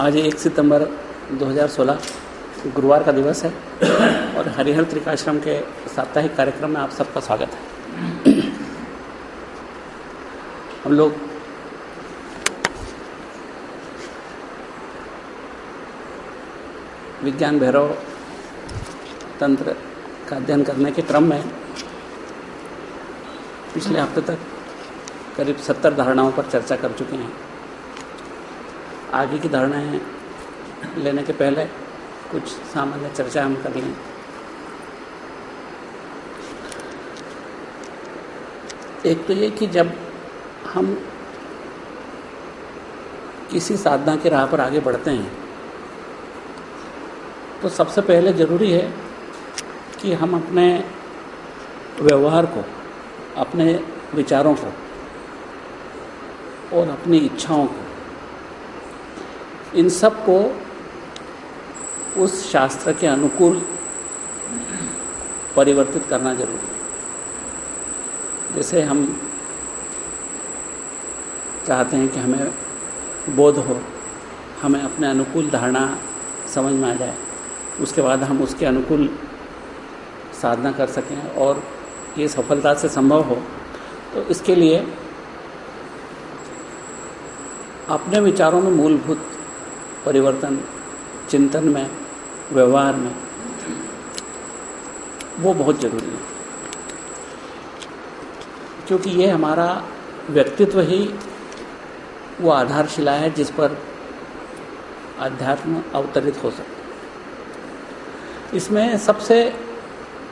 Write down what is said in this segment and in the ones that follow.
आज एक सितंबर 2016 गुरुवार का दिवस है और हरिहर त्रिकाश्रम के साप्ताहिक कार्यक्रम में आप सबका स्वागत है। हम लोग विज्ञान भैरव तंत्र का अध्ययन करने के क्रम में पिछले हफ़्ते तक करीब सत्तर धारणाओं पर चर्चा कर चुके हैं। आगे की धारणाएँ लेने के पहले कुछ सामान्य चर्चा हम कर लें। एक तो ये कि जब हम किसी साधना की राह पर आगे बढ़ते हैं तो सबसे पहले ज़रूरी है कि हम अपने व्यवहार को, अपने विचारों को और अपनी इच्छाओं को इन सबको उस शास्त्र के अनुकूल परिवर्तित करना ज़रूरी है। जैसे हम चाहते हैं कि हमें बोध हो, हमें अपने अनुकूल धारणा समझ में आ जाए, उसके बाद हम उसके अनुकूल साधना कर सकें और ये सफलता से संभव हो तो इसके लिए अपने विचारों में मूलभूत परिवर्तन चिंतन में, व्यवहार में, वो बहुत ज़रूरी है। क्योंकि ये हमारा व्यक्तित्व ही वो आधारशिला है जिस पर अध्यात्म अवतरित हो सकता है। इसमें सबसे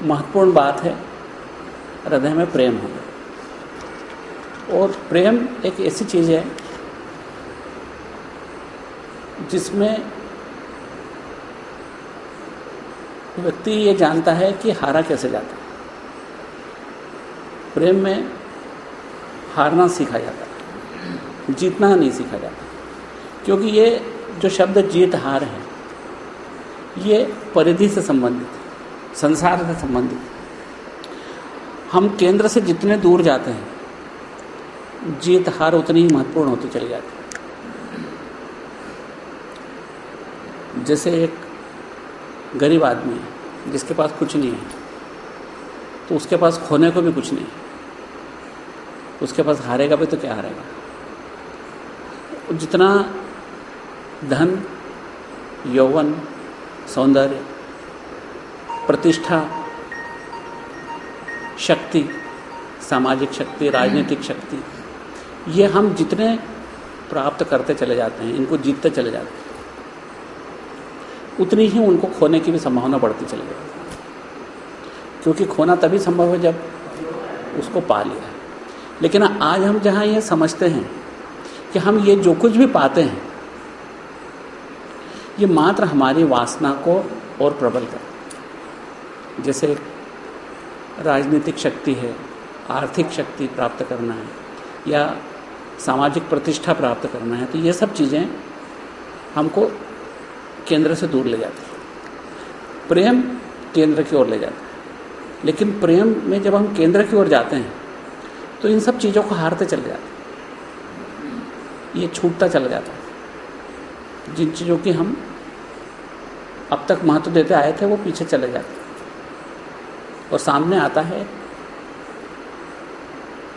महत्वपूर्ण बात है, हृदय में प्रेम होना। और प्रेम एक ऐसी चीज़ है जिसमें व्यक्ति ये जानता है कि हारा कैसे जाता है। प्रेम में हारना सीखा जाता है, जीतना नहीं सीखा जाता। क्योंकि ये जो शब्द जीत हार है, ये परिधि से संबंधित है, संसार से संबंधित है। हम केंद्र से जितने दूर जाते हैं, जीत हार उतनी ही महत्वपूर्ण होती चली जाती है। जैसे एक गरीब आदमी है, जिसके पास कुछ नहीं है तो उसके पास खोने को भी कुछ नहीं है। उसके पास हारेगा भी तो क्या हारेगा? जितना धन, यौवन, सौंदर्य, प्रतिष्ठा, शक्ति, सामाजिक शक्ति, राजनीतिक शक्ति, ये हम जितने प्राप्त करते चले जाते हैं, इनको जीतते चले जाते हैं। उतनी ही उनको खोने की भी संभावना बढ़ती चली जाती क्योंकि खोना तभी संभव है जब उसको पा लिया है। लेकिन आज हम जहाँ ये समझते हैं कि हम ये जो कुछ भी पाते हैं, ये मात्र हमारी वासना को और प्रबल कर। जैसे राजनीतिक शक्ति है, आर्थिक शक्ति प्राप्त करना है, या सामाजिक प्रतिष्ठा प्राप्त करना है तो ये सब चीज़ें हमको केंद्र से दूर ले जाती है। प्रेम केंद्र की ओर ले जाता है। लेकिन प्रेम में जब हम केंद्र की ओर जाते हैं तो इन सब चीज़ों को हारते चले जाते ये छूटता चला जाता है। जिन चीज़ों की हम अब तक महत्व देते आए थे, वो पीछे चले जाते और सामने आता है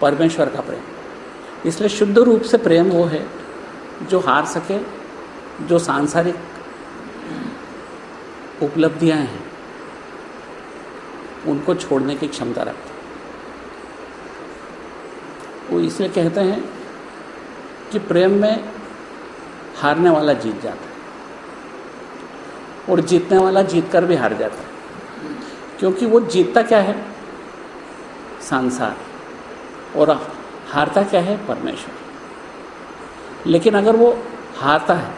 परमेश्वर का प्रेम। इसलिए शुद्ध रूप से प्रेम वो है जो हार सके, जो सांसारिक उपलब्धियाँ हैं, उनको छोड़ने की क्षमता रखते हैं। वो इसलिए कहते हैं कि प्रेम में हारने वाला जीत जाता है और जीतने वाला जीत कर भी हार जाता है। क्योंकि वो जीतता क्या है? संसार। और हारता क्या है? परमेश्वर। लेकिन अगर वो हारता है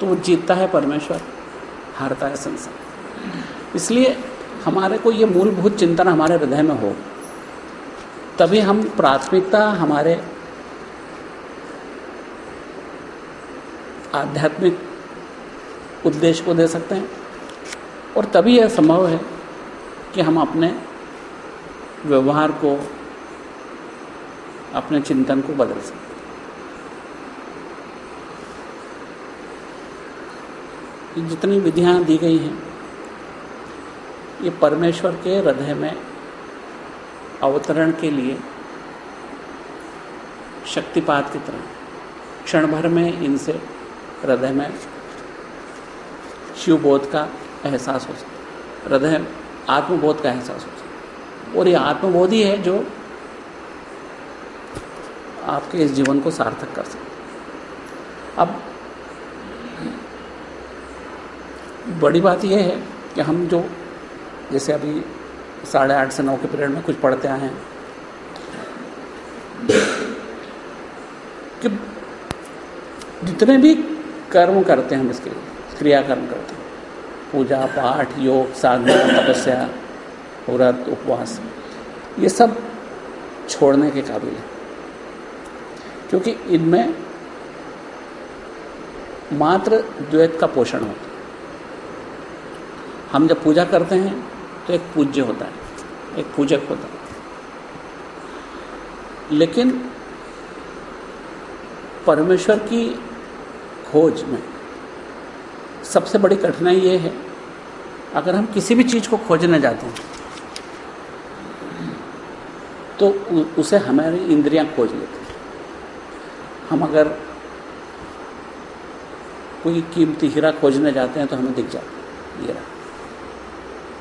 तो वो जीतता है परमेश्वर। हारता है संसार। इसलिए हमारे को ये मूलभूत चिंतन हमारे हृदय में हो, तभी हम प्राथमिकता हमारे आध्यात्मिक उद्देश्य को दे सकते हैं। और तभी यह संभव है कि हम अपने व्यवहार को, अपने चिंतन को बदल सकते ये जितनी विधियाँ दी गई हैं, ये परमेश्वर के हृदय में अवतरण के लिए शक्तिपात की तरह क्षण भर में इनसे हृदय में शिवबोध का एहसास हो सकता हृदय आत्मबोध का एहसास हो सकता और ये आत्मबोध ही है जो आपके इस जीवन को सार्थक कर सकता अब बड़ी बात यह है कि हम जो, जैसे अभी साढ़े आठ से नौ के पीरियड में कुछ पढ़ते आए हैं, कि जितने भी कर्म करते हैं हम इसके लिए, क्रियाकर्म करते हैं, पूजा, पाठ, योग, साधना, तपस्या, व्रत, उपवास, ये सब छोड़ने के काबिल है। क्योंकि इनमें मात्र द्वैत का पोषण होता है। हम जब पूजा करते हैं तो एक पूज्य होता है, एक पूजक होता है। लेकिन परमेश्वर की खोज में सबसे बड़ी कठिनाई ये है, अगर हम किसी भी चीज़ को खोजने जाते हैं तो उसे हमारी इंद्रियाँ खोज लेती हैं। हम अगर कोई कीमती हीरा खोजने जाते हैं तो हमें दिख जाता है हीरा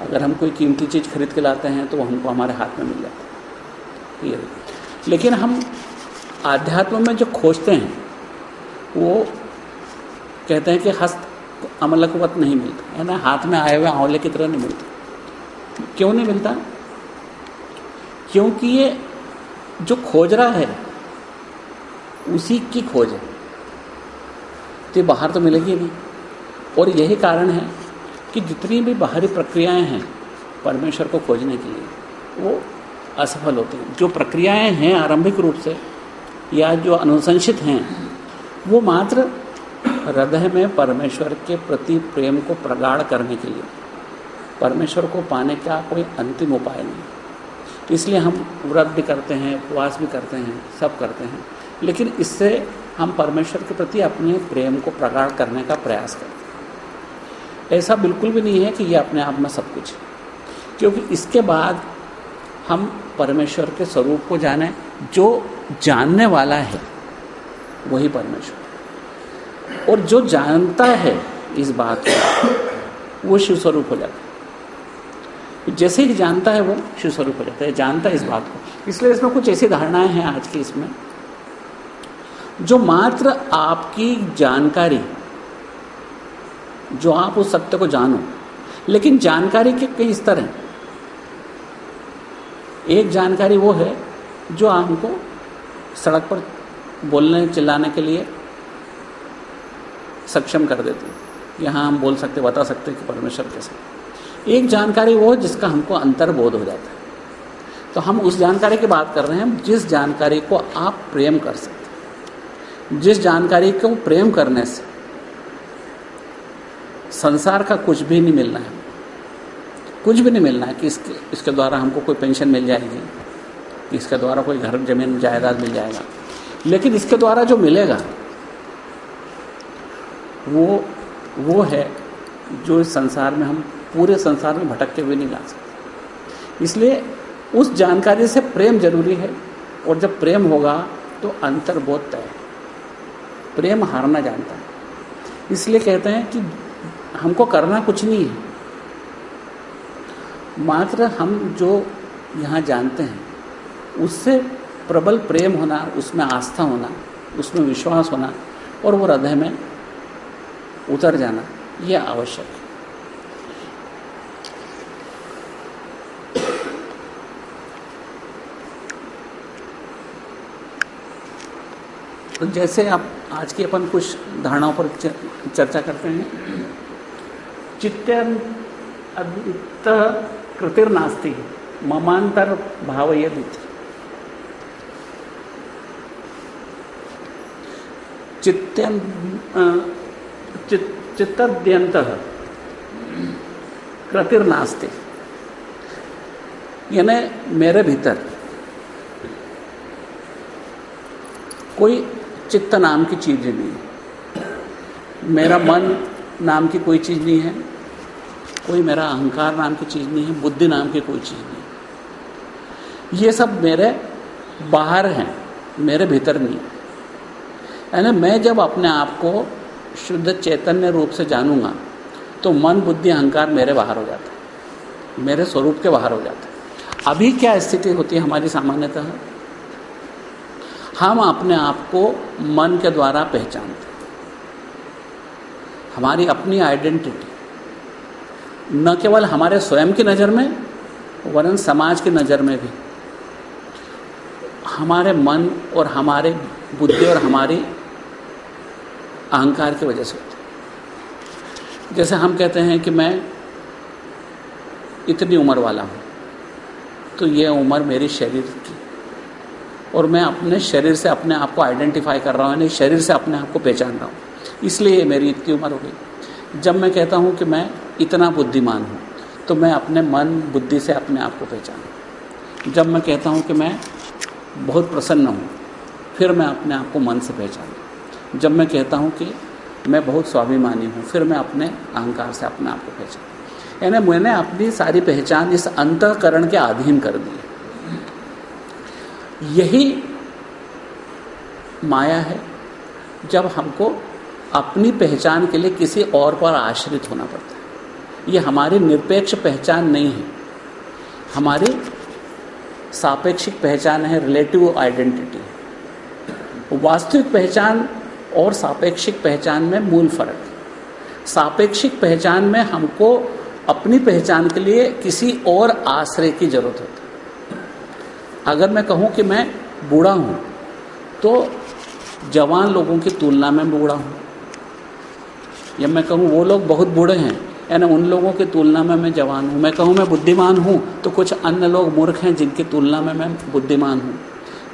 अगर हम कोई कीमती चीज़ खरीद के लाते हैं तो वो हमको हमारे हाथ में मिल जाता है। ये लेकिन हम आध्यात्म में जो खोजते हैं, वो कहते हैं कि हस्त अमलकवत नहीं मिलता। है ना? हाथ में आए हुए आंवले की तरह नहीं मिलता। क्यों नहीं मिलता? क्योंकि ये जो खोज रहा है, उसी की खोज है। तो बाहर तो मिलेगी नहीं। और यही कारण है कि जितनी भी बाहरी प्रक्रियाएँ हैं परमेश्वर को खोजने के लिए, वो असफल होती हैं। जो प्रक्रियाएँ हैं आरंभिक रूप से, या जो अनुशंसित हैं, वो मात्र हृदय में परमेश्वर के प्रति प्रेम को प्रगाढ़ करने के लिए। परमेश्वर को पाने का कोई अंतिम उपाय नहीं। इसलिए हम व्रत भी करते हैं, उपवास भी करते हैं, सब करते हैं। लेकिन इससे हम परमेश्वर के प्रति अपने प्रेम को प्रगाढ़ करने का प्रयास करते हैं। ऐसा बिल्कुल भी नहीं है कि ये अपने आप में सब कुछ है। क्योंकि इसके बाद हम परमेश्वर के स्वरूप को जाने, जो जानने वाला है, वही परमेश्वर। और जो जानता है इस बात को, वो शिव स्वरूप हो जाता है। जैसे ही जानता है वो शिव स्वरूप हो जाता है, जानता है इस बात को। इसलिए इसमें कुछ ऐसी धारणाएँ हैं आज की इसमें। जो मात्र आपकी जानकारी जो आप उस सत्य को जानो। लेकिन जानकारी के कई स्तर हैं। एक जानकारी वो है जो हमको सड़क पर बोलने, चिल्लाने के लिए सक्षम कर देती है। यहाँ हम बोल सकते, बता सकते कि परमेश्वर कैसे। एक जानकारी वो है जिसका हमको अंतर्बोध हो जाता है। तो हम उस जानकारी की बात कर रहे हैं, जिस जानकारी को आप प्रेम कर सकते जिस जानकारी को प्रेम करने से संसार का कुछ भी नहीं मिलना है। कुछ भी नहीं मिलना है कि इसके इसके द्वारा हमको कोई पेंशन मिल जाएगी, कि इसके द्वारा कोई घर, ज़मीन, जायदाद मिल जाएगा। लेकिन इसके द्वारा जो मिलेगा, वो वो है जो इस संसार में हम, पूरे संसार में भटकते हुए नहीं ला सकते। इसलिए उस जानकारी से प्रेम ज़रूरी है, और जब प्रेम होगा तो अंतर अंतर्बोध तय है। प्रेम हारना जानता है। इसलिए कहते हैं कि हमको करना कुछ नहीं है। मात्र हम जो यहाँ जानते हैं, उससे प्रबल प्रेम होना, उसमें आस्था होना, उसमें विश्वास होना और वो हृदय में उतर जाना, ये आवश्यक है। तो जैसे आप आज की अपन कुछ धारणाओं पर चर्चा करते हैं। चित्त कृतिर्नास्ति ममांतर भाव यदि चित्तद्यंत कृतिर्नास्ति यानी मेरे भीतर कोई चित्त नाम की चीज़ नहीं है। मेरा मन नाम की कोई चीज़ नहीं है। कोई मेरा अहंकार नाम की चीज़ नहीं है, बुद्धि नाम की कोई चीज़ नहीं ये सब मेरे बाहर हैं, मेरे भीतर नहीं यानी मैं जब अपने आप को शुद्ध चैतन्य रूप से जानूँगा तो मन, बुद्धि, अहंकार मेरे बाहर हो जाता मेरे स्वरूप के बाहर हो जाता अभी क्या स्थिति होती है हमारी सामान्यतः? हम अपने आप को मन के द्वारा पहचानते हमारी अपनी आइडेंटिटी न केवल हमारे स्वयं की नज़र में, वरन समाज की नज़र में भी। हमारे मन और हमारे बुद्धि और हमारी अहंकार की वजह से होती जैसे हम कहते हैं कि मैं इतनी उम्र वाला हूँ तो ये उम्र मेरी शरीर की। और मैं अपने शरीर से अपने आप को आइडेंटिफाई कर रहा हूँ, यानी शरीर से अपने आप को पहचान रहा हूँ। इसलिए मेरी इतनी उम्र हो गई। जब मैं कहता हूँ कि मैं इतना बुद्धिमान हूँ तो मैं अपने मन, बुद्धि से अपने आप को पहचान। जब मैं कहता हूँ कि मैं बहुत प्रसन्न हूँ, फिर मैं अपने आप को मन से पहचान। जब मैं कहता हूँ कि मैं बहुत स्वाभिमानी हूँ, फिर मैं अपने अहंकार से अपने आप को पहचान। यानी मैंने अपनी सारी पहचान इस अंतकरण के अधीन कर दी यही माया है, जब हमको अपनी पहचान के लिए किसी और पर आश्रित होना पड़ता है। ये हमारी निरपेक्ष पहचान नहीं है। हमारी सापेक्षिक पहचान है रिलेटिव आइडेंटिटी वास्तविक पहचान और सापेक्षिक पहचान में मूल फ़र्क सापेक्षिक पहचान में हमको अपनी पहचान के लिए किसी और आश्रय की ज़रूरत होती अगर मैं कहूँ कि मैं बूढ़ा हूँ तो जवान लोगों की तुलना में बूढ़ा हूँ। या मैं कहूँ, वो लोग बहुत बूढ़े हैं यानी उन लोगों की तुलना में मैं जवान हूँ। मैं कहूँ मैं बुद्धिमान हूँ तो कुछ अन्य लोग मूर्ख हैं जिनकी तुलना में मैं बुद्धिमान हूँ।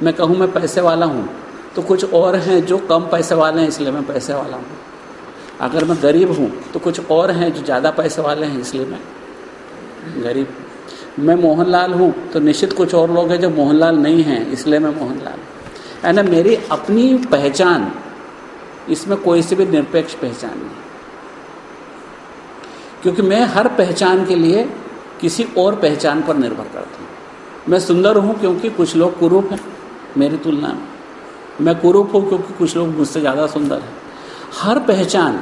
मैं कहूँ मैं पैसे वाला हूँ तो कुछ और हैं जो कम पैसे वाले हैं, इसलिए मैं पैसे वाला हूँ। अगर मैं गरीब हूँ तो कुछ और हैं जो ज़्यादा पैसे वाले हैं, इसलिए मैं गरीब मैं मोहनलाल हूँ तो निश्चित कुछ और लोग हैं जो मोहनलाल नहीं हैं, इसलिए मैं मोहनलाल यानी मेरी अपनी पहचान, इसमें कोई सी भी निरपेक्ष पहचान नहीं। क्योंकि मैं हर पहचान के लिए किसी और पहचान पर निर्भर करता हूँ। मैं सुंदर हूँ क्योंकि कुछ लोग कुरूप हैं, मेरी तुलना में। मैं कुरूप हूँ क्योंकि कुछ लोग मुझसे ज़्यादा सुंदर हैं। हर पहचान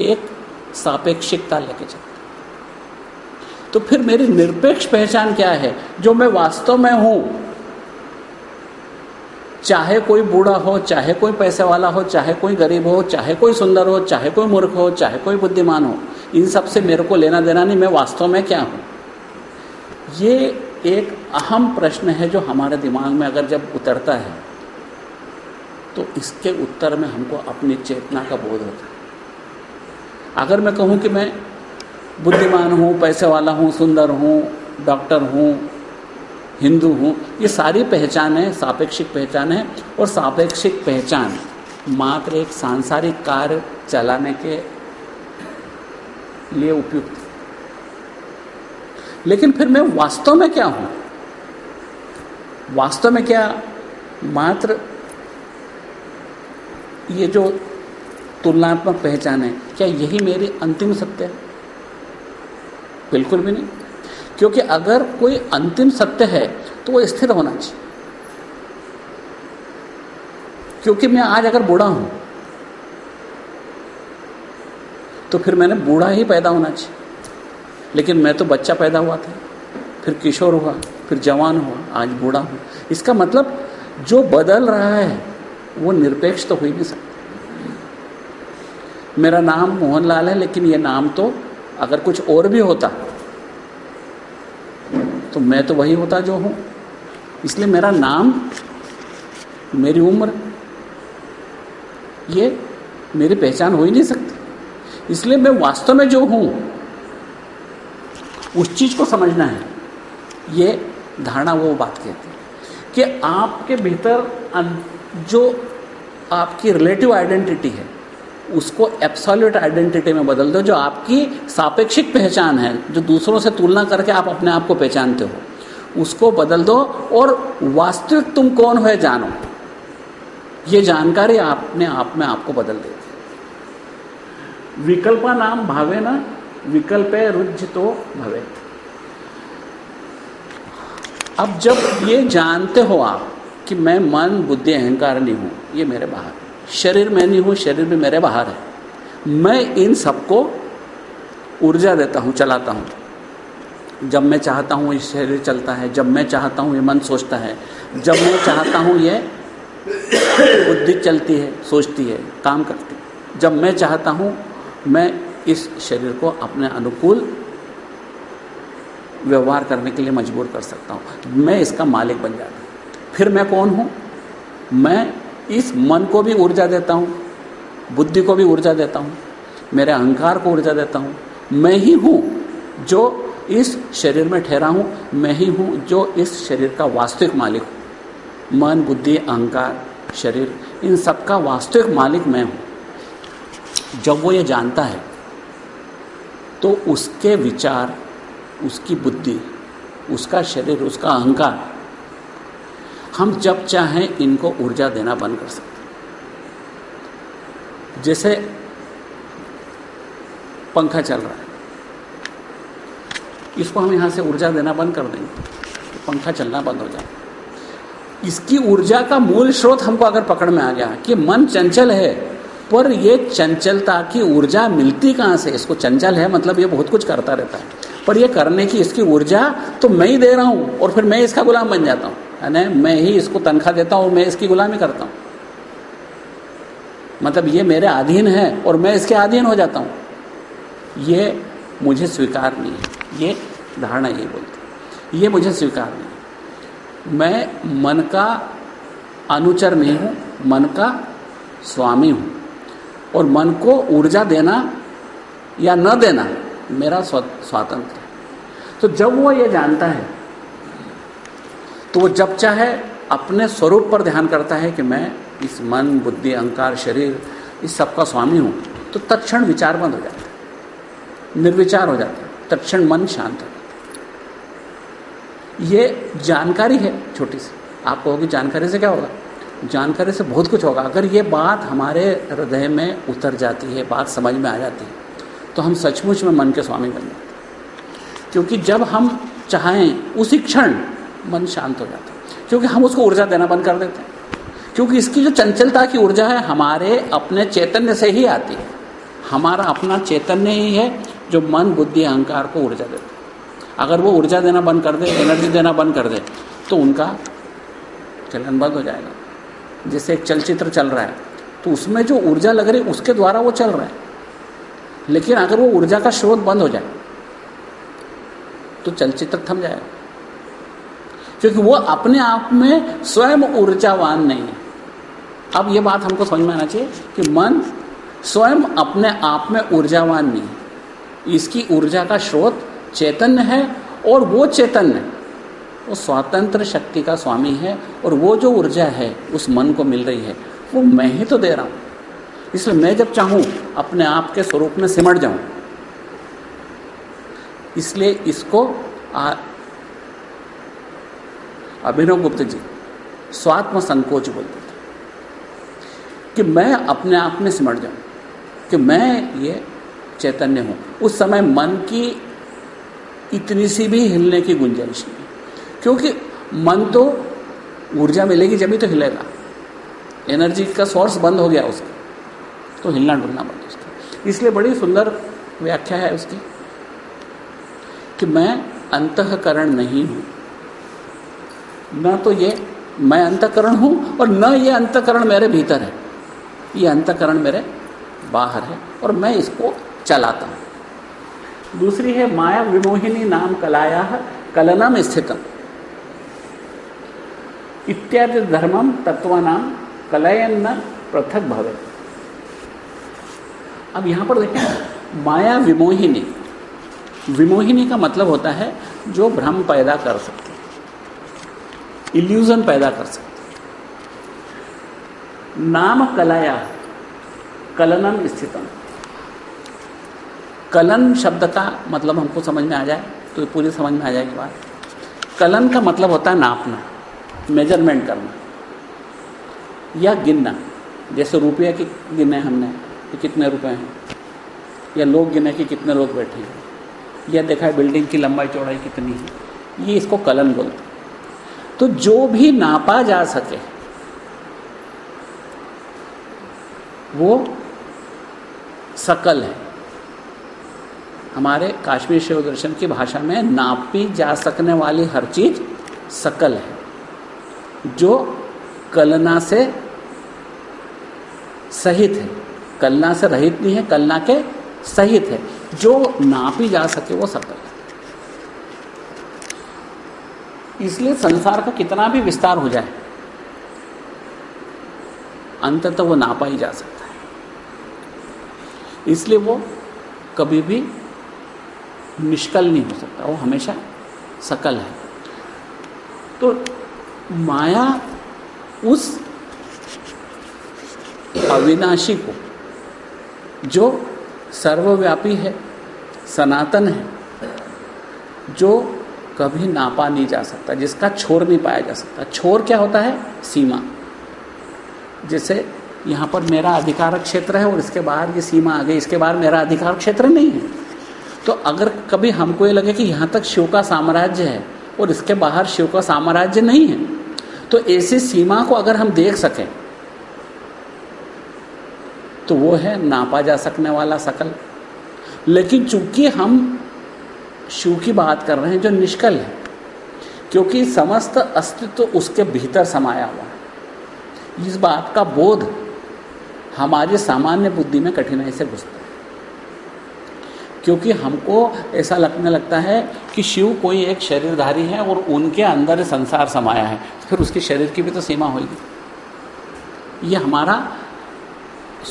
एक सापेक्षिकता लेके चलती तो फिर मेरी निरपेक्ष पहचान क्या है? जो मैं वास्तव में हूँ, चाहे कोई बूढ़ा हो, चाहे कोई पैसे वाला हो, चाहे कोई गरीब हो, चाहे कोई सुंदर हो, चाहे कोई मूर्ख हो, चाहे कोई बुद्धिमान हो इन सबसे मेरे को लेना देना नहीं, मैं वास्तव में क्या हूँ? ये एक अहम प्रश्न है जो हमारे दिमाग में अगर जब उतरता है तो इसके उत्तर में हमको अपनी चेतना का बोध होता है। अगर मैं कहूँ कि मैं बुद्धिमान हूँ, पैसे वाला हूँ, सुंदर हूँ, डॉक्टर हूँ, हिंदू हूँ, ये सारी पहचानें, सापेक्षिक पहचान है और सापेक्षिक पहचान मात्र एक सांसारिक कार्य चलाने के लिए उपयुक्त। लेकिन फिर मैं वास्तव में क्या हूँ? वास्तव में क्या मात्र ये जो तुलनात्मक पहचान है, क्या यही मेरी अंतिम सत्य है? बिल्कुल भी नहीं। क्योंकि अगर कोई अंतिम सत्य है तो वो स्थिर होना चाहिए। क्योंकि मैं आज अगर बूढ़ा हूँ तो फिर मैंने बूढ़ा ही पैदा होना चाहिए। लेकिन मैं तो बच्चा पैदा हुआ था। फिर किशोर हुआ, फिर जवान हुआ, आज बूढ़ा हुआ इसका मतलब जो बदल रहा है, वो निरपेक्ष तो हो ही नहीं सकता। मेरा नाम मोहनलाल है, लेकिन ये नाम तो अगर कुछ और भी होता तो मैं तो वही होता जो हूँ। इसलिए मेरा नाम, मेरी उम्र, ये मेरी पहचान हो ही नहीं सकती। इसलिए मैं वास्तव में जो हूँ, उस चीज़ को समझना है। ये धारणा वो बात कहती है कि आपके भीतर जो आपकी रिलेटिव आइडेंटिटी है, उसको एब्सोल्यूट आइडेंटिटी में बदल दो, जो आपकी सापेक्षिक पहचान है, जो दूसरों से तुलना करके आप अपने आप को पहचानते हो, उसको बदल दो और वास्तविक तुम कौन हो जानो। ये जानकारी आपने आप में आपको बदल देती विकल्पा नाम भावे न, विकल्पे रुज्जितो भवे। अब जब ये जानते हो आप कि मैं मन, बुद्धि, अहंकार नहीं हूँ, ये मेरे बाहर शरीर में नहीं हूँ, शरीर में मेरे बाहर है। मैं इन सबको ऊर्जा देता हूँ, चलाता हूँ। जब मैं चाहता हूँ ये शरीर चलता है, जब मैं चाहता हूँ ये मन सोचता है, जब मैं चाहता हूँ ये बुद्धि चलती है, सोचती है, काम करती है। जब मैं चाहता हूँ मैं इस शरीर को अपने अनुकूल व्यवहार करने के लिए मजबूर कर सकता हूँ। मैं इसका मालिक बन जाता हूँ। फिर मैं कौन हूँ? मैं इस मन को भी ऊर्जा देता हूँ, बुद्धि को भी ऊर्जा देता हूँ, मेरे अहंकार को ऊर्जा देता हूँ। मैं ही हूँ जो इस शरीर में ठहरा हूँ, मैं ही हूँ जो इस शरीर का वास्तविक मालिक हूँ। मन, बुद्धि, अहंकार, शरीर, इन सबका वास्तविक मालिक मैं हूँ। जब वो ये जानता है तो उसके विचार, उसकी बुद्धि, उसका शरीर, उसका अहंकार, हम जब चाहें इनको ऊर्जा देना बंद कर सकते जैसे पंखा चल रहा है, इसको हम यहाँ से ऊर्जा देना बंद कर देंगे तो पंखा चलना बंद हो जाए इसकी ऊर्जा का मूल स्रोत हमको अगर पकड़ में आ गया कि मन चंचल है पर ये चंचलता की ऊर्जा मिलती कहाँ से? इसको चंचल है मतलब ये बहुत कुछ करता रहता है। पर ये करने की इसकी ऊर्जा तो मैं ही दे रहा हूँ और फिर मैं इसका गुलाम बन जाता हूँ। यानी मैं ही इसको तनख्वाह देता हूँ मैं इसकी गुलामी करता हूँ। मतलब ये मेरे अधीन है और मैं इसके अधीन हो जाता हूँ। ये मुझे स्वीकार नहीं है। ये धारणा यही बोलती ये मुझे स्वीकार नहीं मैं मन का अनुचर नहीं हूँ, मन का स्वामी हूँ। और मन को ऊर्जा देना या न देना मेरा स्वातंत्र है। तो जब वो ये जानता है तो वो जब चाहे अपने स्वरूप पर ध्यान करता है कि मैं इस मन, बुद्धि, अहंकार, शरीर, इस सब का स्वामी हूँ तो तत्क्षण विचार बंद हो जाता है। निर्विचार हो जाता है। तत्क्षण मन शांत हो जाता ये जानकारी है छोटी सी। आप कहोगे जानकारी से क्या होगा? जानकारी से बहुत कुछ होगा। अगर ये बात हमारे हृदय में उतर जाती है, बात समझ में आ जाती है तो हम सचमुच में मन के स्वामी बन जाते क्योंकि जब हम चाहें, उसी क्षण मन शांत हो जाता है। क्योंकि हम उसको ऊर्जा देना बंद कर देते हैं। क्योंकि इसकी जो चंचलता की ऊर्जा है, हमारे अपने चैतन्य से ही आती है। हमारा अपना चैतन्य ही है, जो मन, बुद्धि, अहंकार को ऊर्जा देता है। अगर वो ऊर्जा देना बंद कर दे एनर्जी देना बंद कर दे तो उनका चलन बंद हो जाएगा। जैसे एक चलचित्र चल रहा है तो उसमें जो ऊर्जा लग रही, उसके द्वारा वो चल रहा है। लेकिन अगर वो ऊर्जा का स्रोत बंद हो जाए तो चलचित्र थम जाएगा क्योंकि वो अपने आप में स्वयं ऊर्जावान नहीं है। अब ये बात हमको समझ में आना चाहिए कि मन स्वयं अपने आप में ऊर्जावान नहीं है। इसकी ऊर्जा का स्रोत चैतन्य है और वो चैतन्य वो स्वतंत्र शक्ति का स्वामी है और वो जो ऊर्जा है, उस मन को मिल रही है। वो मैं ही तो दे रहा हूँ। इसलिए मैं जब चाहूँ, अपने आप के स्वरूप में सिमट जाऊँ। इसलिए इसको अभिनव गुप्त जी स्वात्म संकोच बोलते थे। कि मैं अपने आप में सिमट जाऊँ, कि मैं ये चैतन्य हूँ। उस समय मन की इतनी सी भी हिलने की गुंजाइश नहीं। क्योंकि मन तो ऊर्जा मिलेगी जब ही तो हिलेगा। एनर्जी का सोर्स बंद हो गया उसका। तो हिलना डुलना बंद उसका इसलिए बड़ी सुंदर व्याख्या है उसकी कि मैं अंतकरण नहीं हूँ। न तो ये मैं अंतकरण हूँ और न ये अंतकरण मेरे भीतर है। ये अंतकरण मेरे बाहर है और मैं इसको चलाता हूँ। दूसरी है माया विमोहिनी नाम कलाया कलनम स्थितम। इत्यादि धर्मम तत्वानाम कलयन न पृथक भवे अब यहाँ पर देखें माया विमोहिनी। विमोहिनी का मतलब होता है जो भ्रम पैदा कर सकते इल्यूजन पैदा कर सकते नाम कलाया, कलनम स्थितम। कलन शब्द का मतलब हमको समझ में आ जाए तो पूरी समझ में आ जाएगी बात। कलन का मतलब होता है नापना। मेज़रमेंट करना या गिनना। जैसे रुपये की गिने हमने कि कितने रुपए हैं, या लोग गिने कि कितने लोग बैठे हैं, या देखा है बिल्डिंग की लंबाई चौड़ाई कितनी है, ये इसको कलन बोलते तो जो भी नापा जा सके, वो सकल है। हमारे काश्मीर शिव दर्शन की भाषा में नापी जा सकने वाली हर चीज़ सकल है। जो कलना से सहित है। कलना से रहित नहीं है, कलना के सहित है। जो नापी जा सके वो सकल है। इसलिए संसार का कितना भी विस्तार हो जाए अंत तो वो नापा ही जा सकता है। इसलिए वो कभी भी निष्कल नहीं हो सकता, वो हमेशा सकल है। तो माया उस अविनाशी को, जो सर्वव्यापी है, सनातन है, जो कभी नापा नहीं जा सकता, जिसका छोर नहीं पाया जा सकता। छोर क्या होता है? सीमा। जैसे यहाँ पर मेरा अधिकार क्षेत्र है और इसके बाहर ये सीमा आ गई, इसके बाहर मेरा अधिकार क्षेत्र नहीं है। तो अगर कभी हमको ये लगे कि यहाँ तक शिव का साम्राज्य है और इसके बाहर शिव का साम्राज्य नहीं है। तो ऐसी सीमा को अगर हम देख सकें तो वो है नापा जा सकने वाला सकल। लेकिन चूँकि हम शिव की बात कर रहे हैं, जो निष्कल है, क्योंकि समस्त अस्तित्व उसके भीतर समाया हुआ है। इस बात का बोध हमारी सामान्य बुद्धि में कठिनाई से घुसता है। क्योंकि हमको ऐसा लगने लगता है कि शिव कोई एक शरीरधारी है और उनके अंदर संसार समाया है फिर उसके शरीर की भी तो सीमा होगी। ये हमारा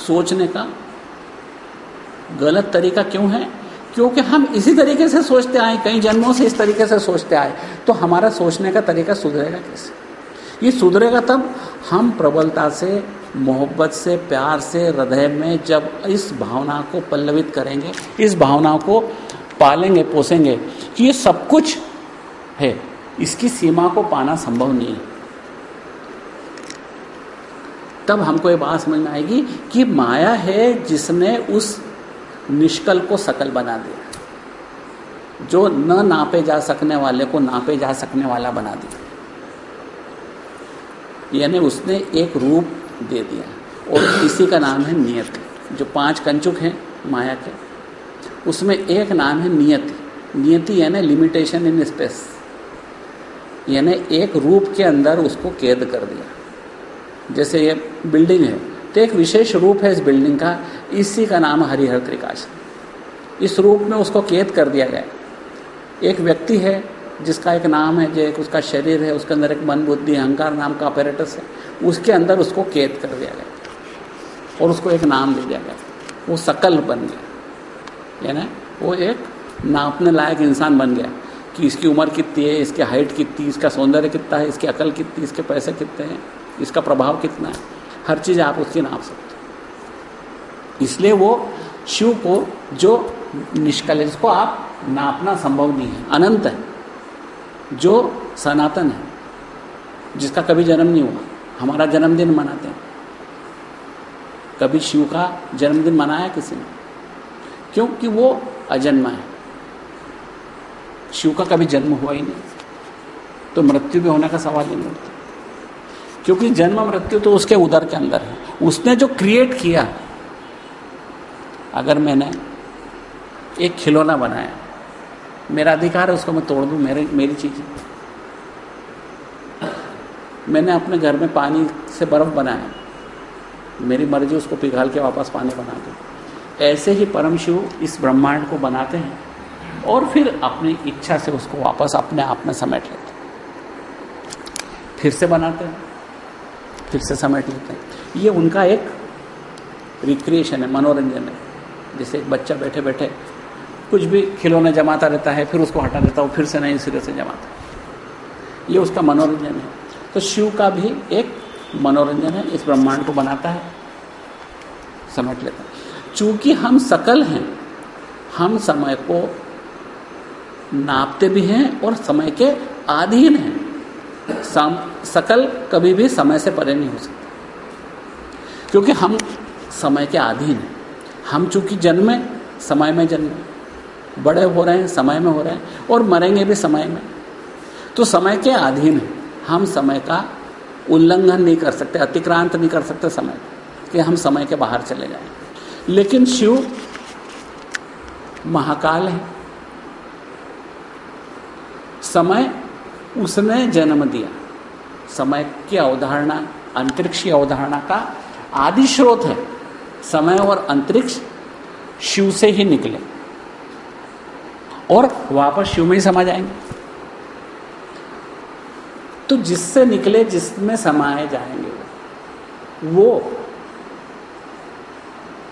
सोचने का गलत तरीका क्यों है? क्योंकि हम इसी तरीके से सोचते आए, कई जन्मों से इस तरीके से सोचते आए तो हमारा सोचने का तरीका सुधरेगा कैसे? ये सुधरेगा तब? हम प्रबलता से, मोहब्बत से, प्यार से, हृदय में जब इस भावना को पल्लवित करेंगे, इस भावना को पालेंगे, पोसेंगे कि ये सब कुछ है, इसकी सीमा को पाना संभव नहीं है। तब हमको ये बात समझ में आएगी कि माया है जिसने उस निष्कल को सकल बना दिया, जो न नापे जा सकने वाले को नापे जा सकने वाला बना दिया। यानी उसने एक रूप दे दिया। और इसी का नाम है नियत, जो पाँच कंचुक हैं, माया के। उसमें एक नाम है नियति। नियति यानी लिमिटेशन इन स्पेस यानी एक रूप के अंदर उसको कैद कर दिया। जैसे ये बिल्डिंग है तो एक विशेष रूप है इस बिल्डिंग का। इसी का नाम हरिहर त्रिकाश। इस रूप में उसको कैद कर दिया गया। एक व्यक्ति है जिसका एक नाम है, जो एक उसका शरीर है, उसके अंदर एक मन बुद्धि अहंकार नाम का ऑपरेटस है, उसके अंदर उसको कैद कर दिया गया और उसको एक नाम दे दिया गया वो सकल बन गया। यानी वो एक नापने लायक इंसान बन गया कि इसकी उम्र कितनी है, इसकी हाइट कितनी इसका सौंदर्य कितना है, इसकी अकल कितनी इसके पैसे कितने हैं, इसका प्रभाव कितना है। हर चीज़ आप उसकी नाप सकते इसलिए वो शिव को, जो निष्कल है जिसको आप नापना संभव नहीं है, अनंत है। जो सनातन है, जिसका कभी जन्म नहीं हुआ, हमारा जन्मदिन मनाते हैं। कभी शिव का जन्मदिन मनाया किसी ने? क्योंकि वो अजन्मा है। शिव का कभी जन्म हुआ ही नहीं। तो मृत्यु भी होने का सवाल ही नहीं उठता। क्योंकि जन्म मृत्यु तो उसके उदर के अंदर है। उसने जो क्रिएट किया, अगर मैंने एक खिलौना बनाया मेरा अधिकार है, उसको मैं तोड़ दूँ, मेरे, मेरी चीज़। मैंने अपने घर में पानी से बर्फ़ बनाया। मेरी मर्ज़ी, उसको पिघाल के वापस पानी बना दूँ। ऐसे ही परम शिव इस ब्रह्मांड को बनाते हैं और फिर अपनी इच्छा से उसको वापस अपने आप में समेट लेते हैं। फिर से बनाते हैं, फिर से समेट लेते हैं। ये उनका एक रिक्रिएशन है, मनोरंजन है। जैसे एक बच्चा बैठे बैठे कुछ भी खिलौने जमाता रहता है, फिर उसको हटा देता हूँ, फिर से नए सिरे से जमाता ये उसका मनोरंजन है। तो शिव का भी एक मनोरंजन है, इस ब्रह्मांड को बनाता है। समेट लेता है। चूँकि हम सकल हैं, हम समय को नापते भी हैं और समय के अधीन हैं। सकल कभी भी समय से परे नहीं हो सकता। क्योंकि हम समय के अधीन हैं। हम चूँकि जन्मे, समय में जन्मे। बड़े हो रहे हैं, समय में हो रहे हैं और मरेंगे भी समय में। तो समय के अधीन हम समय का उल्लंघन नहीं कर सकते, अतिक्रांत नहीं कर सकते समय कि, हम समय के बाहर चले जाएँ। लेकिन शिव महाकाल है। समय उसने जन्म दिया। समय की अवधारणा, अंतरिक्ष की अवधारणा का आदि स्रोत है। समय और अंतरिक्ष शिव से ही निकले। और वापस शिव में ही समा जाएँगे। तो जिससे निकले, जिसमें समाये जाएँगे वो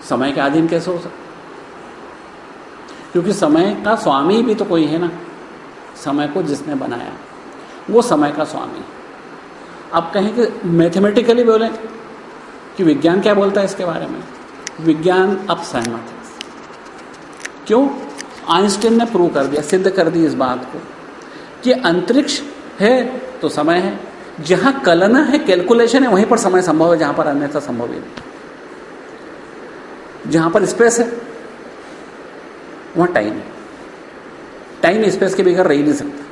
समय के अधीन कैसे हो सकता क्योंकि समय का स्वामी भी तो कोई है ना। समय को जिसने बनाया, वो समय का स्वामी अब कहें कि मैथमेटिकली बोले कि विज्ञान क्या बोलता है इसके बारे में? विज्ञान अब सहमत है। क्यों? आइंस्टीन ने प्रूव कर दिया, सिद्ध कर दी इस बात को कि अंतरिक्ष है तो समय है, जहाँ कलना है, कैलकुलेशन है, वहीं पर समय संभव है, जहाँ पर अन्यथा संभव ही नहीं। जहाँ पर स्पेस है, वहाँ टाइम है। टाइम स्पेस के बगैर रह नहीं सकता।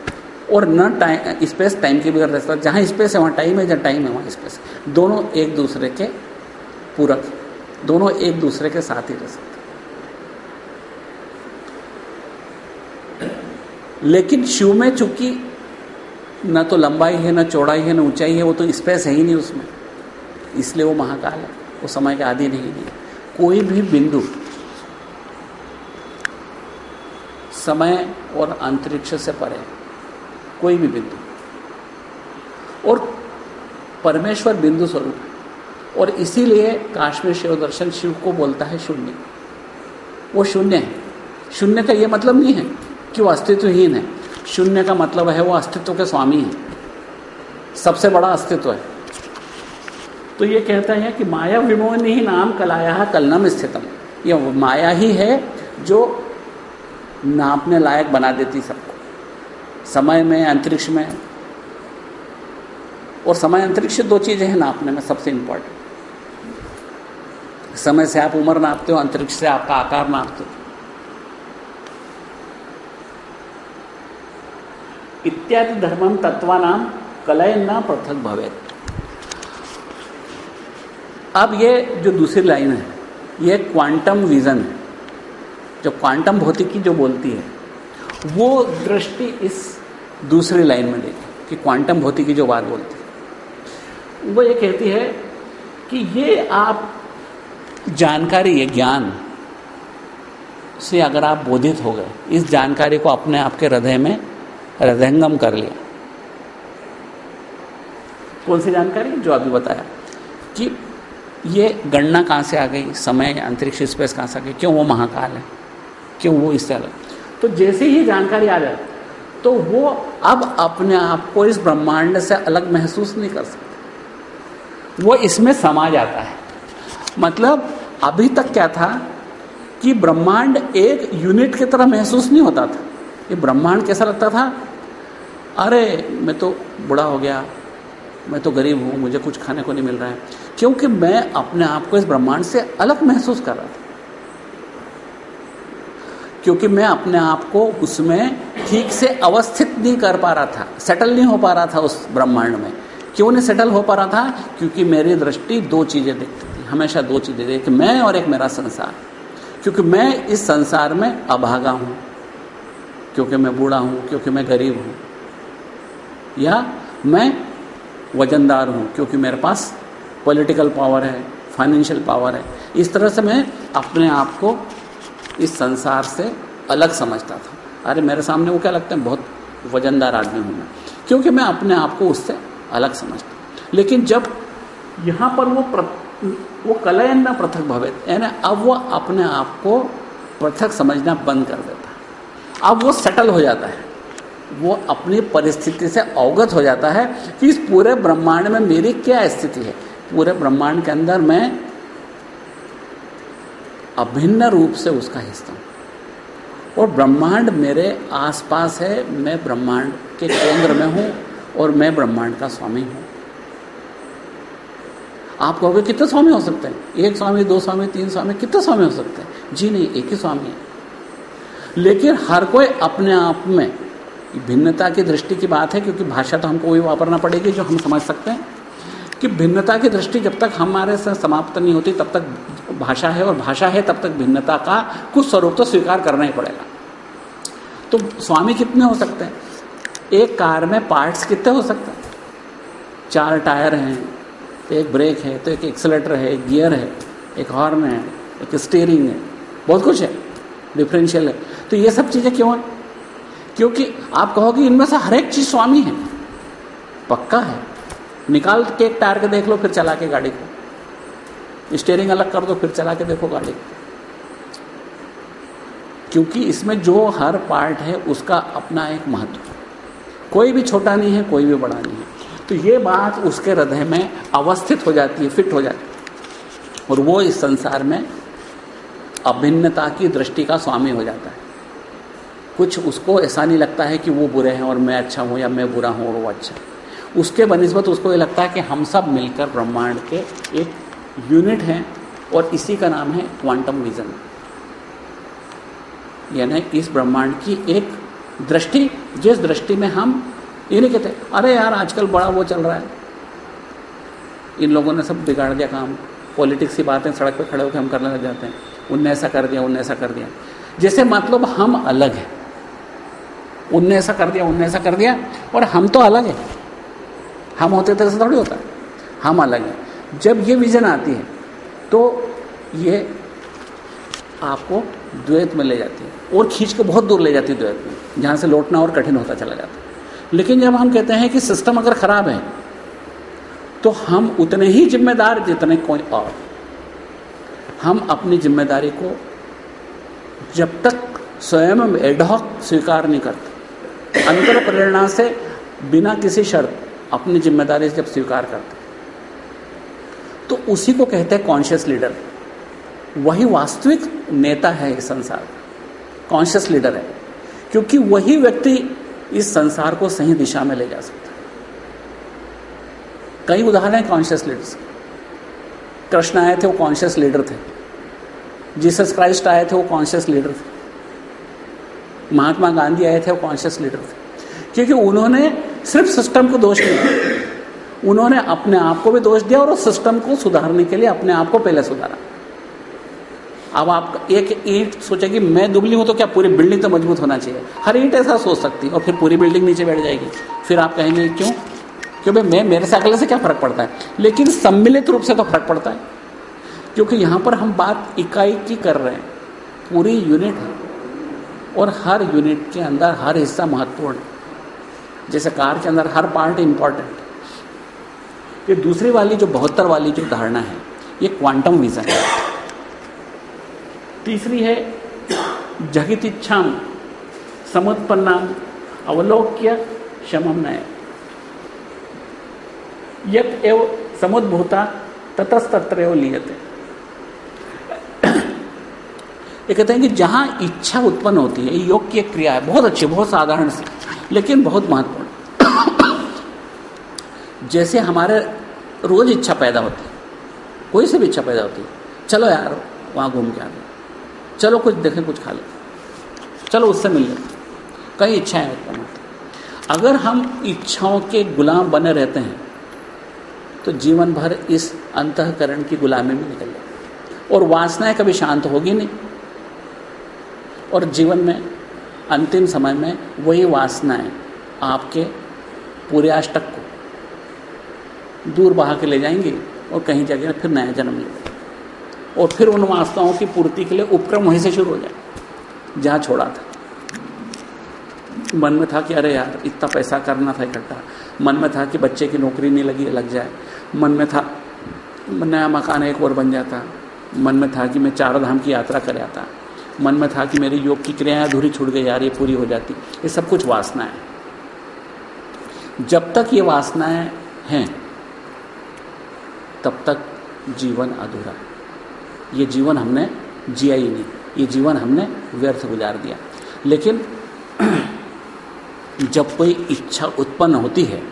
और न टाइम स्पेस टाइम के बगैर रह सकता। जहाँ स्पेस है, वहाँ टाइम है, जहाँ टाइम है, वहाँ स्पेस दोनों एक दूसरे के पूरक दोनों एक दूसरे के साथ ही रह सकते लेकिन शिव में चूँकि न तो लंबाई है, ना चौड़ाई है, ना ऊंचाई है, वो तो स्पेस है ही नहीं उसमें। इसलिए वो महाकाल है। वो समय के आदि नहीं है। कोई भी बिंदु, समय और अंतरिक्ष से परे कोई भी बिंदु। और परमेश्वर बिंदु स्वरूप है। और इसीलिए काश्मीर शिव दर्शन शिव को बोलता है शून्य। वो शून्य है। शून्य का ये मतलब नहीं है। कि वो अस्तित्वहीन है शून्य का मतलब है वो अस्तित्व के स्वामी है। सबसे बड़ा अस्तित्व है। तो ये कहता है कि माया विमोहनी ही नाम कलाया कलनम स्थितम। ये माया ही है जो नापने लायक बना देती सबको। समय में, अंतरिक्ष में। और समय, अंतरिक्ष दो चीज़ें हैं नापने में सबसे इंपॉर्टेंट समय से आप उम्र नापते हो, अंतरिक्ष से आपका आकार नापते हो। इत्यादि धर्मम तत्वानाम कलय न पृथक भवेत। अब ये जो दूसरी लाइन है, ये क्वांटम विजन है। जो क्वांटम भौतिकी जो बोलती है, वो दृष्टि इस दूसरी लाइन में देखी कि क्वांटम भौतिकी जो बात बोलती है। वो ये कहती है कि ये आप जानकारी, ये ज्ञान से अगर आप बोधित हो गए, इस जानकारी को अपने आपके हृदय में हृदयंगम कर लिया। कौन सी जानकारी? जो अभी बताया। कि ये गणना कहाँ से आ गई? समय, अंतरिक्ष, स्पेस कहाँ से आ गई? क्यों वो महाकाल है? क्यों वो इससे अलग तो जैसे ही जानकारी आ जाए तो वो अब अपने आप को इस ब्रह्मांड से अलग महसूस नहीं कर सकते। वो इसमें समा जाता है। मतलब अभी तक क्या था कि ब्रह्मांड एक यूनिट की तरह महसूस नहीं होता था। ये ब्रह्मांड कैसा लगता था? अरे, मैं तो बूढ़ा हो गया। मैं तो गरीब हूँ, मुझे कुछ खाने को नहीं मिल रहा है। क्योंकि मैं अपने आप को इस ब्रह्मांड से अलग महसूस कर रहा था। क्योंकि मैं अपने आप को उसमें ठीक से अवस्थित नहीं कर पा रहा था सेटल नहीं हो पा रहा था उस ब्रह्मांड में। क्यों नहीं सेटल हो पा रहा था? क्योंकि मेरी दृष्टि दो चीज़ें देखती थी, हमेशा दो चीज़ें देखती मैं और एक मेरा संसार। क्योंकि मैं इस संसार में अभागा हूँ। क्योंकि मैं बूढ़ा हूँ क्योंकि मैं गरीब हूँ। या मैं वजनदार हूँ क्योंकि मेरे पास पॉलिटिकल पावर है फाइनेंशियल पावर है। इस तरह से मैं अपने आप को इस संसार से अलग समझता था। अरे मेरे सामने वो क्या लगता है? बहुत वजनदार आदमी हूँ मैं। क्योंकि मैं अपने आप को उससे अलग समझता लेकिन जब यहाँ पर वो प्र, वो कलयन न पृथक भवित यानी अब वो अपने आप को पृथक समझना बंद कर देता अब वो सेटल हो जाता है। वो अपनी परिस्थिति से अवगत हो जाता है कि इस पूरे ब्रह्मांड में मेरी क्या स्थिति है। पूरे ब्रह्मांड के अंदर मैं अभिन्न रूप से उसका हिस्सा हूँ। और ब्रह्मांड मेरे आसपास है, मैं ब्रह्मांड के केंद्र में हूँ और मैं ब्रह्मांड का स्वामी हूँ। आप कहोगे, कितने स्वामी हो सकते हैं? एक स्वामी, दो स्वामी, तीन स्वामी, कितने स्वामी हो सकते हैं? जी नहीं, एक ही स्वामी है। लेकिन हर कोई अपने आप में भिन्नता की दृष्टि की बात है, क्योंकि भाषा तो हमको वही वापरना पड़ेगी जो हम समझ सकते हैं, कि भिन्नता की दृष्टि जब तक हमारे से समाप्त नहीं होती, तब तक भाषा है, और भाषा है तब तक भिन्नता का कुछ स्वरूप तो स्वीकार करना ही पड़ेगा। तो स्वामी कितने हो सकते हैं? एक कार में पार्ट्स कितने हो सकते हैं? चार टायर हैं तो एक ब्रेक है तो एक एक्सलेटर है, एक गियर है, एक हॉर्न है, एक स्टेयरिंग है, बहुत कुछ है। डिफरेंशियल है। तो ये सब चीज़ें क्यों हैं? क्योंकि आप कहोगे इनमें से हर एक चीज़ स्वामी है। पक्का है। निकाल के एक टायर के देख लो, फिर चला के गाड़ी को। स्टेयरिंग अलग कर दो, फिर चला के देखो गाड़ी को। क्योंकि इसमें जो हर पार्ट है, उसका अपना एक महत्व कोई भी छोटा नहीं है, कोई भी बड़ा नहीं है। तो ये बात उसके हृदय में अवस्थित हो जाती है, फिट हो जाती है। और वो इस संसार में अभिन्नता की दृष्टि का स्वामी हो जाता है। कुछ उसको ऐसा नहीं लगता है कि वो बुरे हैं और मैं अच्छा हूँ या मैं बुरा हूँ और वो अच्छा है। उसके बनस्बत उसको ये लगता है कि हम सब मिलकर ब्रह्मांड के एक यूनिट हैं और इसी का नाम है क्वांटम विजन यानी इस ब्रह्मांड की एक दृष्टि, जिस दृष्टि में हम ये नहीं कहते, अरे यार, आजकल बड़ा वो चल रहा है। इन लोगों ने सब बिगाड़ दिया काम। पॉलिटिक्स की बातें सड़क पर खड़े होकर हम करने लग जाते हैं। उनने ऐसा कर दिया, उनने ऐसा कर दिया। जैसे मतलब हम अलग हैं। उनने ऐसा कर दिया, उनने ऐसा कर दिया, और हम तो अलग हैं। हम होते तो ऐसा थोड़ी होता। हम अलग हैं। जब ये विजन आती है तो ये आपको द्वैत में ले जाती है, और खींच के बहुत दूर ले जाती है द्वैत में, जहाँ से लौटना और कठिन होता चला जाता लेकिन जब हम कहते हैं कि सिस्टम अगर खराब है तो हम उतने ही जिम्मेदार जितने कोई और। हम अपनी ज़िम्मेदारी को जब तक स्वयं एडहॉक स्वीकार नहीं करते, अंतर प्रेरणा से बिना किसी शर्त अपनी ज़िम्मेदारी जब स्वीकार करते तो उसी को कहते हैं कॉन्शियस लीडर वही वास्तविक नेता है इस संसार कॉन्शियस लीडर है। क्योंकि वही व्यक्ति इस संसार को सही दिशा में ले जा सकता है। कई उदाहरण हैं कॉन्शियस लीडर्स कृष्ण आए थे, वो कॉन्शियस लीडर थे। जीसस क्राइस्ट आए थे, वो कॉन्शियस लीडर थे। महात्मा गांधी आए थे, वो कॉन्शियस लीडर थे। क्योंकि उन्होंने सिर्फ़ सिस्टम को दोष नहीं दिया। उन्होंने अपने आप को भी दोष दिया और सिस्टम को सुधारने के लिए अपने आप को पहले सुधारा। अब आप एक ईंट सोचे कि मैं दुबली हूँ तो क्या पूरी बिल्डिंग तो मज़बूत होना चाहिए? हर ईंट ऐसा सोच सकती है और फिर पूरी बिल्डिंग नीचे बैठ जाएगी। फिर आप कहेंगे, क्यों? क्यों भाई, मैं, मेरे से अगले से क्या फ़र्क पड़ता है? लेकिन सम्मिलित रूप से तो फ़र्क पड़ता है। क्योंकि यहाँ पर हम बात इकाई की कर रहे हैं। पूरी यूनिट है। और हर यूनिट के अंदर हर हिस्सा महत्वपूर्ण है। जैसे कार के अंदर हर पार्ट इंपॉर्टेंट ये दूसरी वाली जो बहत्तर वाली जो धारणा है, ये क्वांटम विजन है। तीसरी है जगितिच्छाम समुत्पन्नाम, अवलोक्य शमम नय। यत एव समुद्भूता ततस्तत्र लियते। ये कहते हैं कि जहाँ इच्छा उत्पन्न होती है योग की एक क्रिया है, बहुत अच्छी, बहुत साधारण सी, लेकिन बहुत महत्वपूर्ण। जैसे हमारे रोज इच्छा पैदा होती है, कोई से भी इच्छा पैदा होती है, चलो यार, वहाँ घूम के आ गए, चलो कुछ देखें, कुछ खा लें, चलो उससे मिल लेते कई इच्छाएँ उत्पन्न होती अगर हम इच्छाओं के गुलाम बने रहते हैं तो जीवन भर इस अंतकरण की गुलामी में निकल जाए और वासनाएँ कभी शांत होगी नहीं। और जीवन में, अंतिम समय में वही वासनाएँ आपके पूरे अष्टक को दूर बहा के ले जाएँगी और कहीं जगह फिर नया जन्म ले और फिर उन वासनाओं की पूर्ति के लिए उपक्रम वहीं से शुरू हो जाए, जहाँ छोड़ा था। मन में था कि अरे यार, इतना पैसा करना था इकट्ठा। मन में था कि बच्चे की नौकरी नहीं लगी, लग जाए। मन में था, नया मकान एक और बन जाता। मन में था कि मैं चार धाम की यात्रा कर आता। मन में था कि मेरी योग की क्रियाएँ अधूरी छूट गई, यार ये पूरी हो जाती। ये सब कुछ वासनाएँ जब तक ये वासनाएँ हैं, तब तक जीवन अधूरा। ये जीवन हमने जिया ही नहीं। ये जीवन हमने व्यर्थ गुजार दिया। लेकिन जब कोई इच्छा उत्पन्न होती है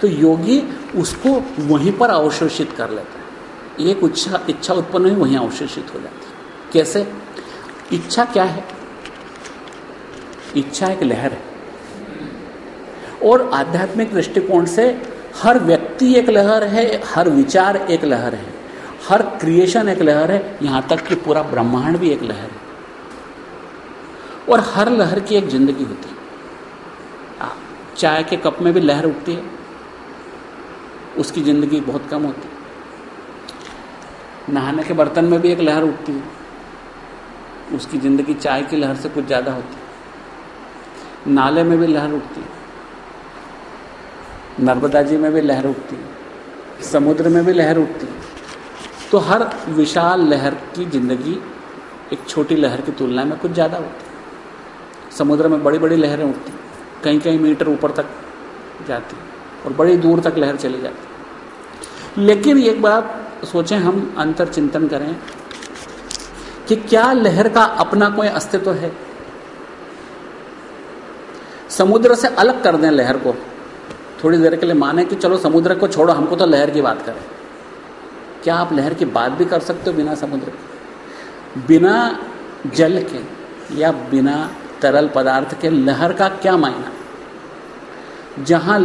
तो योगी उसको वहीं पर अवशोषित कर लेता है। एक इच्छा इच्छा उत्पन्न हुई, वहीं अवशोषित हो जाती है। कैसे? इच्छा क्या है? इच्छा एक लहर है। और आध्यात्मिक दृष्टिकोण से हर व्यक्ति एक लहर है, हर विचार एक लहर है, हर क्रिएशन एक लहर है, यहाँ तक कि पूरा ब्रह्मांड भी एक लहर है। और हर लहर की एक ज़िंदगी होती है। चाय के कप में भी लहर उठती है। उसकी ज़िंदगी बहुत कम होती है। नहाने के बर्तन में भी एक लहर उठती है। उसकी ज़िंदगी चाय की लहर से कुछ ज़्यादा होती नाले में भी लहर उठती नर्मदा जी में भी लहर उठती समुद्र में भी लहर उठती तो हर विशाल लहर की ज़िंदगी एक छोटी लहर की तुलना में कुछ ज़्यादा होती समुद्र में बड़ी बड़ी लहरें उठती कहीं कहीं मीटर ऊपर तक जाती और बड़ी दूर तक लहर चली जाती लेकिन एक बात सोचें, हम अंतर चिंतन करें कि क्या लहर का अपना कोई अस्तित्व है? समुद्र से अलग कर दें लहर को। थोड़ी देर के लिए माने कि चलो समुद्र को छोड़ो, हमको तो लहर की बात करें। क्या आप लहर की बात भी कर सकते हो बिना समुद्र के? बिना जल के या बिना तरल पदार्थ के लहर का क्या मायना? जहाँ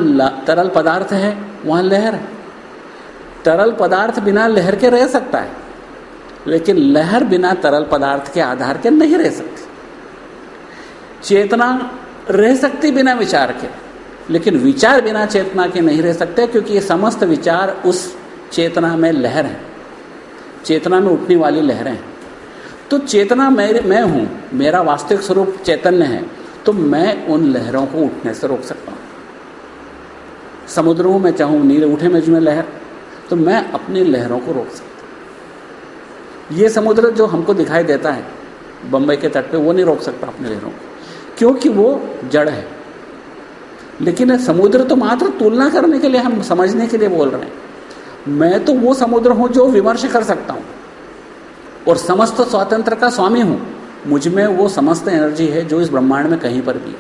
तरल पदार्थ है, वहाँ लहर तरल पदार्थ बिना लहर के रह सकता है। लेकिन लहर बिना तरल पदार्थ के आधार के नहीं रह सकती। चेतना रह सकती बिना विचार के, लेकिन विचार बिना चेतना के नहीं रह सकते, क्योंकि ये समस्त विचार उस चेतना में लहर है। चेतना में उठने वाली लहरें हैं। तो चेतना मेरे, मैं हूँ, मेरा वास्तविक स्वरूप चैतन्य है तो मैं उन लहरों को उठने से रोक सकता हूँ। समुद्रों में चाहूँ, नीले उठे में में लहर तो मैं अपनी लहरों को रोक सकता ये समुद्र जो हमको दिखाई देता है बम्बई के तट पे, वो नहीं रोक सकता अपने लहरों को। क्योंकि वो जड़ है। लेकिन समुद्र तो मात्र तुलना करने के लिए, हम समझने के लिए बोल रहे हैं। मैं तो वो समुद्र हूँ जो विमर्श कर सकता हूँ। और समस्त स्वातंत्र का स्वामी हूँ। मुझमें वो समस्त एनर्जी है जो इस ब्रह्मांड में कहीं पर भी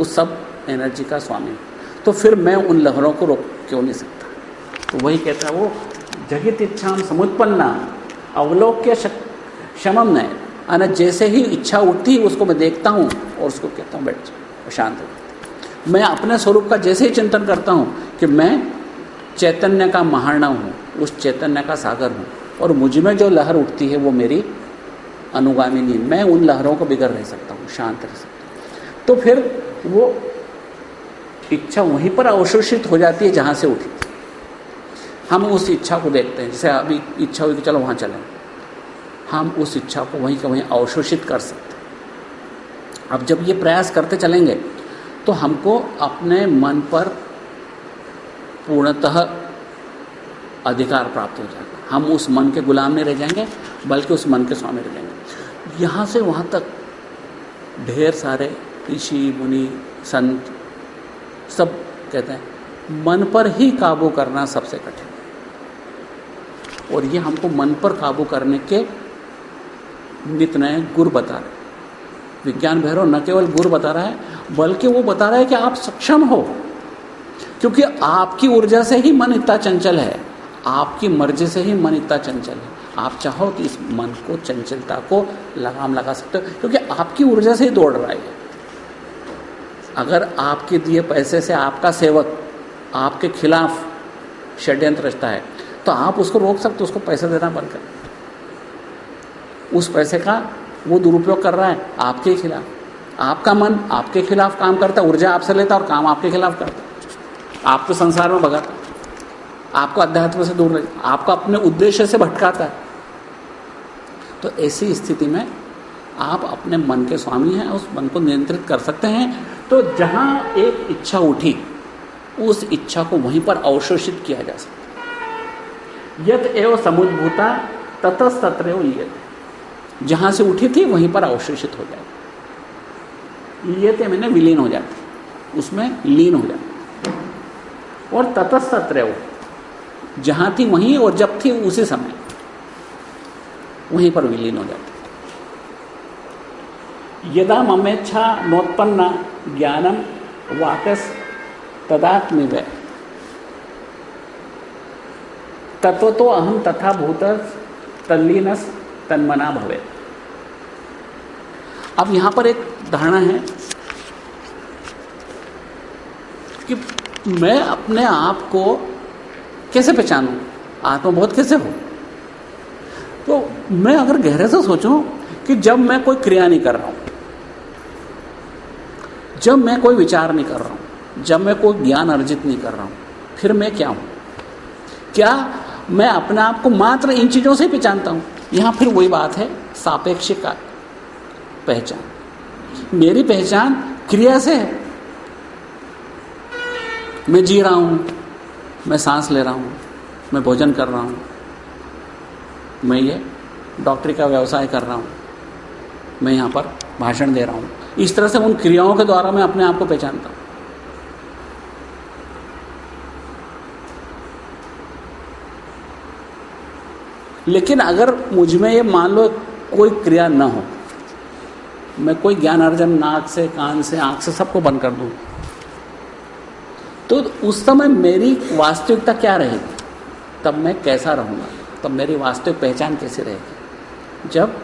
उस सब एनर्जी का स्वामी तो फिर मैं उन लहरों को रोक क्यों नहीं सकता? तो वही कहता है वो, जगित इच्छा समुत्पन्ना। अवलोक्य क्षमम न अना जैसे ही इच्छा उठती उसको मैं देखता हूँ और उसको कहता हूँ, बैठ जाओ शांत हो मैं अपने स्वरूप का जैसे ही चिंतन करता हूँ कि मैं चैतन्य का महारणा हूँ, उस चैतन्य का सागर हूँ, और मुझमें जो लहर उठती है, वो मेरी अनुगामी नहीं मैं उन लहरों को बिगड़ रह सकता हूँ, शांत रह सकता हूँ। तो फिर वो इच्छा वहीं पर अवशोषित हो जाती है, जहाँ से उठी। हम उस इच्छा को देखते हैं, जैसे अभी इच्छा हुई कि चलो वहाँ चलें। हम उस इच्छा को वहीं का वहीं अवशोषित कर सकते हैं। अब जब ये प्रयास करते चलेंगे तो हमको अपने मन पर पूर्णतः अधिकार प्राप्त हो जाएगा। हम उस मन के गुलाम नहीं रह जाएँगे, बल्कि उस मन के स्वामी रह जाएँगे। यहाँ से वहाँ तक ढेर सारे ऋषि, मुनि, संत सब कहते हैं, मन पर ही काबू करना सबसे कठिन। और ये हमको मन पर काबू करने के नित नए गुर बता रहे विज्ञान भैरव न केवल गुर बता रहा है, बल्कि वो बता रहा है कि आप सक्षम हो। क्योंकि आपकी ऊर्जा से ही मन इतना चंचल है, आपकी मर्ज़ी से ही मन इतना चंचल है। आप चाहो तो इस मन को, चंचलता को लगाम लगा सकते हो, क्योंकि आपकी ऊर्जा से ही दौड़ रहा है अगर आपके दिए पैसे से आपका सेवक आपके खिलाफ षड्यंत्र रचता है तो आप उसको रोक सकते उसको पैसे देना बंद कर। उस पैसे का वो दुरुपयोग कर रहा है आपके खिलाफ। आपका मन आपके खिलाफ काम करता है, ऊर्जा आपसे लेता और काम आपके खिलाफ करता आपको तो संसार में भगाता आपको अध्यात्म से दूर रहे आपको अपने उद्देश्य से भटकाता है। तो ऐसी स्थिति में आप अपने मन के स्वामी हैं, उस मन को नियंत्रित कर सकते हैं। तो जहाँ एक इच्छा उठी, उस इच्छा को वहीं पर अवशोषित किया जा सकता यद एवं समुद्भूता, ततस्तत्र लियत। जहाँ से उठी थी, वहीं पर अवशेषित हो जाए। लियते मैंने विलीन हो जाती, उसमें लीन हो जाती। और ततस्तत्र जहाँ थी वहीं, और जब थी उसी समय, वहीं पर विलीन हो जाती। यदा ममेच्छा नोत्पन्ना ज्ञानम वाकस तदात्मिव तत्व तो अहम तथा भूत तल्लीनस तन्मना भवे। अब यहाँ पर एक धारणा है कि मैं अपने आप को कैसे पहचानूं? आत्मबोध कैसे हो? तो मैं अगर गहरे से सोचूं कि जब मैं कोई क्रिया नहीं कर रहा हूँ, जब मैं कोई विचार नहीं कर रहा हूँ, जब मैं कोई ज्ञान अर्जित नहीं कर रहा हूँ, फिर मैं क्या हूँ? क्या मैं अपने आप को मात्र इन चीज़ों से पहचानता हूँ। यहाँ फिर वही बात है सापेक्षिक पहचान। मेरी पहचान क्रिया से है। मैं जी रहा हूँ, मैं सांस ले रहा हूँ, मैं भोजन कर रहा हूँ, मैं ये डॉक्टरी का व्यवसाय कर रहा हूँ, मैं यहाँ पर भाषण दे रहा हूँ। इस तरह से उन क्रियाओं के द्वारा मैं अपने आप को पहचानता हूँ। लेकिन अगर मुझमें ये मान लो कोई क्रिया न हो, मैं कोई ज्ञान अर्जन नाक से, कान से, आँख से सबको बंद कर दूँ तो उस समय मेरी वास्तविकता क्या रहेगी? तब मैं कैसा रहूँगा? तब मेरी वास्तविक पहचान कैसे रहेगी? जब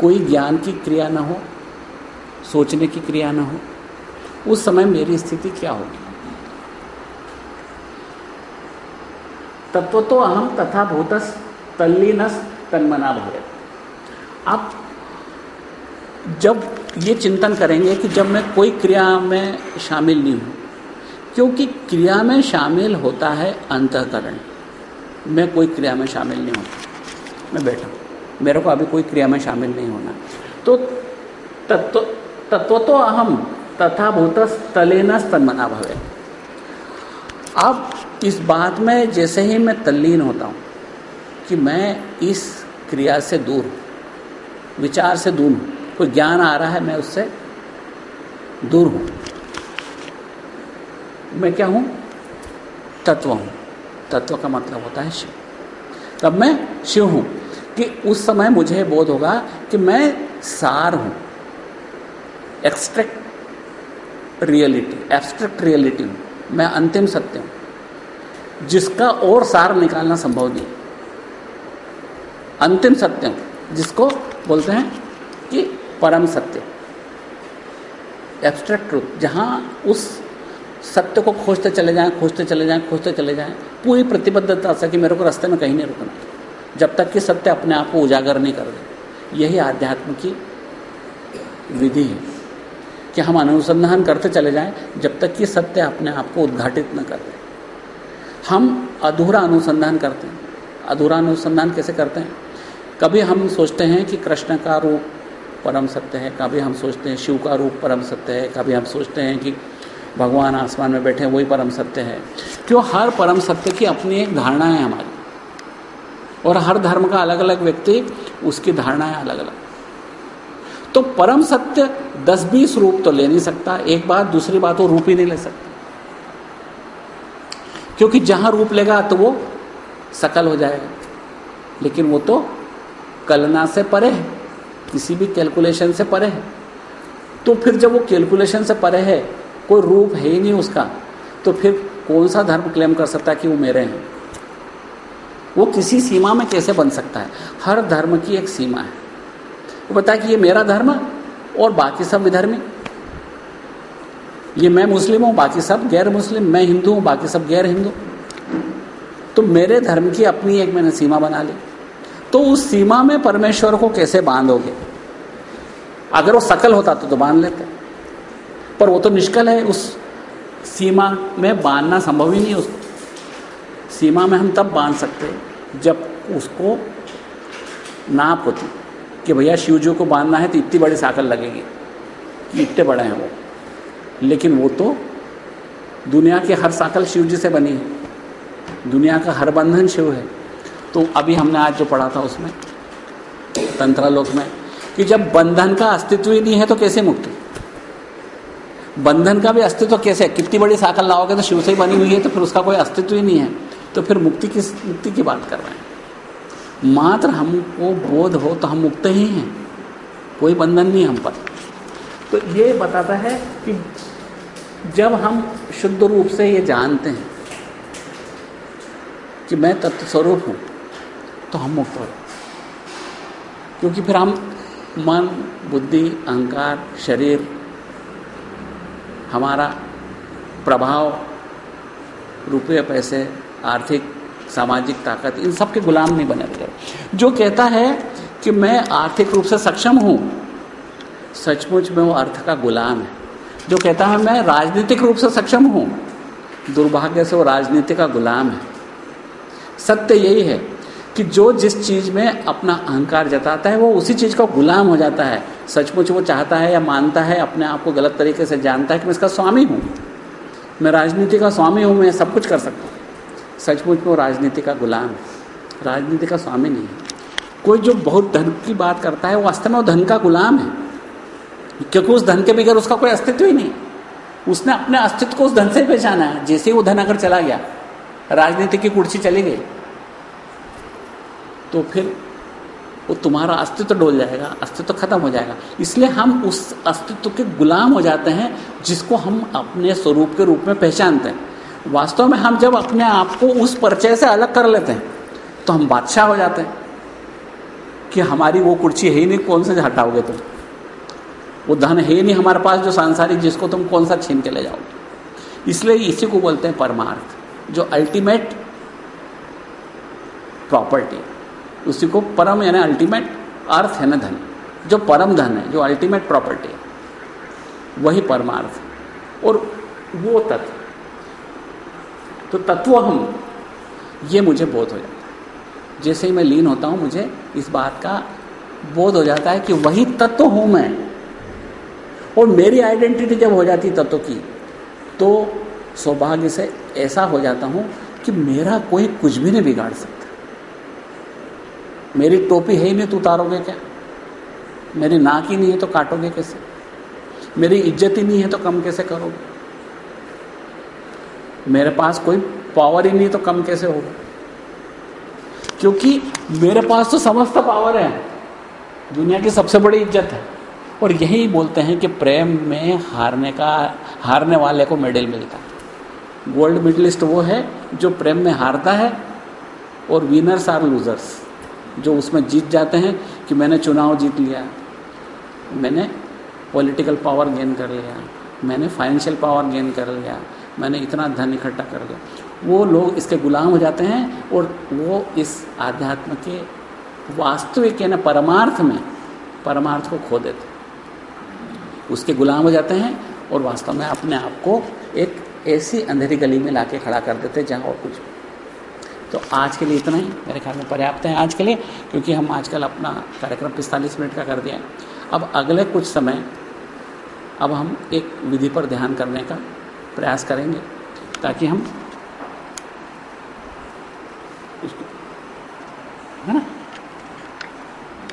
कोई ज्ञान की क्रिया ना हो, सोचने की क्रिया ना हो, उस समय मेरी स्थिति क्या होगी? तत्व तो अहम तथा भूतस तल्लीनस तन्मना भवे आप जब ये चिंतन करेंगे कि जब मैं कोई क्रिया में शामिल नहीं हूँ, क्योंकि क्रिया में शामिल होता है अंतकरण। मैं कोई क्रिया में शामिल नहीं होता। मैं बैठा मेरे को अभी कोई क्रिया में शामिल नहीं होना। तो तत्व तत्व तो अहम, तथा भूत तलेन तन्मना भवे अब इस बात में जैसे ही मैं तल्लीन होता हूँ कि मैं इस क्रिया से दूर हूँ, विचार से दूर हूँ। कोई ज्ञान आ रहा है, मैं उससे दूर हूँ। मैं क्या हूँ? तत्व हूँ। तत्व का मतलब होता है शिव। तब मैं शिव हूँ कि उस समय मुझे बोध होगा कि मैं सार हूँ। एक्सट्रैक्ट रियलिटी एब्स्ट्रैक्ट रियलिटी हूँ। मैं अंतिम सत्य हूँ। जिसका और सार निकालना संभव नहीं। अंतिम सत्य, जिसको बोलते हैं कि परम सत्य। एब्स्ट्रैक्ट ट्रूथ जहाँ उस सत्य को खोजते चले जाएँ, खोजते चले जाएँ, खोजते चले जाएँ, पूरी प्रतिबद्धता से कि मेरे को रास्ते में कहीं नहीं रुकना। जब तक कि सत्य अपने आप को उजागर नहीं कर दे। यही आध्यात्म की विधि है कि हम अनुसंधान करते चले जाएँ, जब तक कि सत्य अपने आप को उद्घाटित न कर दे। हम अधूरा अनुसंधान करते हैं। अधूरा अनुसंधान कैसे करते हैं? कभी हम सोचते हैं कि कृष्ण का रूप परम सत्य है, कभी हम सोचते हैं शिव का रूप परम सत्य है, कभी हम सोचते हैं कि भगवान आसमान में बैठे हैं, वही परम सत्य है। क्यों? हर परम सत्य की अपनी एक धारणा है हमारी। और हर धर्म का अलग अलग व्यक्ति, उसकी धारणाएँ अलग अलग तो परम सत्य दस बीस रूप तो ले नहीं सकता, एक बात, दूसरी बात वो रूप ही नहीं ले सकता। क्योंकि जहाँ रूप लेगा तो वो सकल हो जाएगा। लेकिन वो तो कलना से परे है, किसी भी कैलकुलेशन से परे है। तो फिर जब वो कैलकुलेशन से परे है, कोई रूप है ही नहीं उसका तो फिर कौन सा धर्म क्लेम कर सकता है कि वो मेरे हैं? वो किसी सीमा में कैसे बन सकता है? हर धर्म की एक सीमा है। वो बताया कि ये मेरा धर्म और बाकी सब विधर्मी ये मैं मुस्लिम हूँ, बाकी सब गैर मुस्लिम मैं हिंदू हूँ, बाकी सब गैर हिंदू तो मेरे धर्म की अपनी एक मैंने सीमा बना ली। तो उस सीमा में परमेश्वर को कैसे बांधोगे? अगर वो सकल होता तो, तो बाँध लेते। पर वो तो निष्कल है उस सीमा में बांधना संभव ही नहीं उसको सीमा में हम तब बाँध सकते जब उसको नाप होती। कि भैया शिव जी को बांधना है तो इतनी बड़ी साकल लगेगी कि इतने बड़े हैं वो। लेकिन वो तो दुनिया की हर साकल शिव जी से बनी है। दुनिया का हर बंधन शिव है। तो अभी हमने आज जो पढ़ा था उसमें, तंत्रालोक में, कि जब बंधन का अस्तित्व ही नहीं है तो कैसे मुक्ति? बंधन का भी अस्तित्व कैसे? है कितनी बड़ी साकल लाओगे तो शिव से ही बनी हुई है तो फिर उसका कोई अस्तित्व ही नहीं है। तो फिर मुक्ति किस, मुक्ति की बात कर रहे हैं? मात्र हमको बोध हो तो हम मुक्त ही हैं। कोई बंधन नहीं हम पर। तो ये बताता है कि जब हम शुद्ध रूप से ये जानते हैं कि मैं तत्व स्वरूप हूँ तो हम मुक्त हो क्योंकि फिर हम मन, बुद्धि, अहंकार, शरीर, हमारा प्रभाव, रुपये, पैसे, आर्थिक, सामाजिक ताकत, इन सब के गुलाम नहीं बने रहे। जो कहता है कि मैं आर्थिक रूप से सक्षम हूँ, सचमुच में वो अर्थ का गुलाम है। जो कहता है मैं राजनीतिक रूप से सक्षम हूँ, दुर्भाग्य से वो राजनीति का गुलाम है। सत्य यही है कि जो जिस चीज़ में अपना अहंकार जताता है, वो उसी चीज़ का गुलाम हो जाता है। सचमुच वो चाहता है या मानता है, अपने आप को गलत तरीके से जानता है कि मैं इसका स्वामी हूँ। मैं राजनीति का स्वामी हूँ, मैं सब कुछ कर सकता हूँ। सचमुच में वो राजनीति का गुलाम है। राजनीति का स्वामी नहीं है। कोई जो बहुत धन की बात करता है, वो वास्तव में वो धन का गुलाम है। क्योंकि उस धन के बगैर उसका कोई अस्तित्व ही नहीं। उसने अपने अस्तित्व को उस धन से पहचाना है। जैसे ही वो धन अगर चला गया, राजनीति की कुर्सी चली गई तो फिर वो तुम्हारा अस्तित्व डोल जाएगा, अस्तित्व खत्म हो जाएगा। इसलिए हम उस अस्तित्व के गुलाम हो जाते हैं जिसको हम अपने स्वरूप के रूप में पहचानते हैं। वास्तव में हम जब अपने आप को उस परिचय से अलग कर लेते हैं तो हम बादशाह हो जाते हैं कि हमारी वो कुर्सी है ही नहीं, कौन से हटाओगे तुम? वो धन है ही नहीं हमारे पास जो सांसारिक, जिसको तुम कौन सा छीन के ले जाओगे? इसलिए इसी को बोलते हैं परमार्थ, जो अल्टीमेट प्रॉपर्टी उसी को परम यानी अल्टीमेट अर्थ है ना धन। जो परम धन है, जो अल्टीमेट प्रॉपर्टी है, वही परमार्थ। और वो तत्व। तो तत्व हम, ये मुझे बोध हो जाता है। जैसे ही मैं लीन होता हूँ, मुझे इस बात का बोध हो जाता है कि वही तत्व हूँ मैं। और मेरी आइडेंटिटी जब हो जाती तत्व की तो सौभाग्य से ऐसा हो जाता हूँ कि मेरा कोई कुछ भी नहीं बिगाड़ सकता। मेरी टोपी है ही नहीं तो उतारोगे क्या? मेरी नाक ही नहीं है तो काटोगे कैसे? मेरी इज़्ज़त ही नहीं है तो कम कैसे करोगे? मेरे पास कोई पावर ही नहीं तो कम कैसे होगा? क्योंकि मेरे पास तो समस्त पावर है। दुनिया की सबसे बड़ी इज़्ज़त है। और यही बोलते हैं कि प्रेम में हारने का, हारने वाले को मेडल मिलता है। गोल्ड मेडलिस्ट वो है जो प्रेम में हारता है और विनर्स आर लूजर्स जो उसमें जीत जाते हैं कि मैंने चुनाव जीत लिया। मैंने पॉलिटिकल पावर गेन कर लिया। मैंने फाइनेंशियल पावर गेन कर लिया। मैंने इतना धन इकट्ठा कर लिया। वो लोग इसके गुलाम हो जाते हैं और वो इस आध्यात्म के वास्तविक यानी परमार्थ में परमार्थ को खो देते उसके गुलाम हो जाते हैं और वास्तव में अपने आप को एक ऐसी अंधेरी गली में लाके खड़ा कर देते जहाँ और कुछ तो आज के लिए इतना ही। मेरे ख्याल में पर्याप्त है आज के लिए, क्योंकि हम आजकल अपना कार्यक्रम पिस्तालीस मिनट का कर दिया है। अब अगले कुछ समय, अब हम एक विधि पर ध्यान करने का प्रयास करेंगे, ताकि हम उसको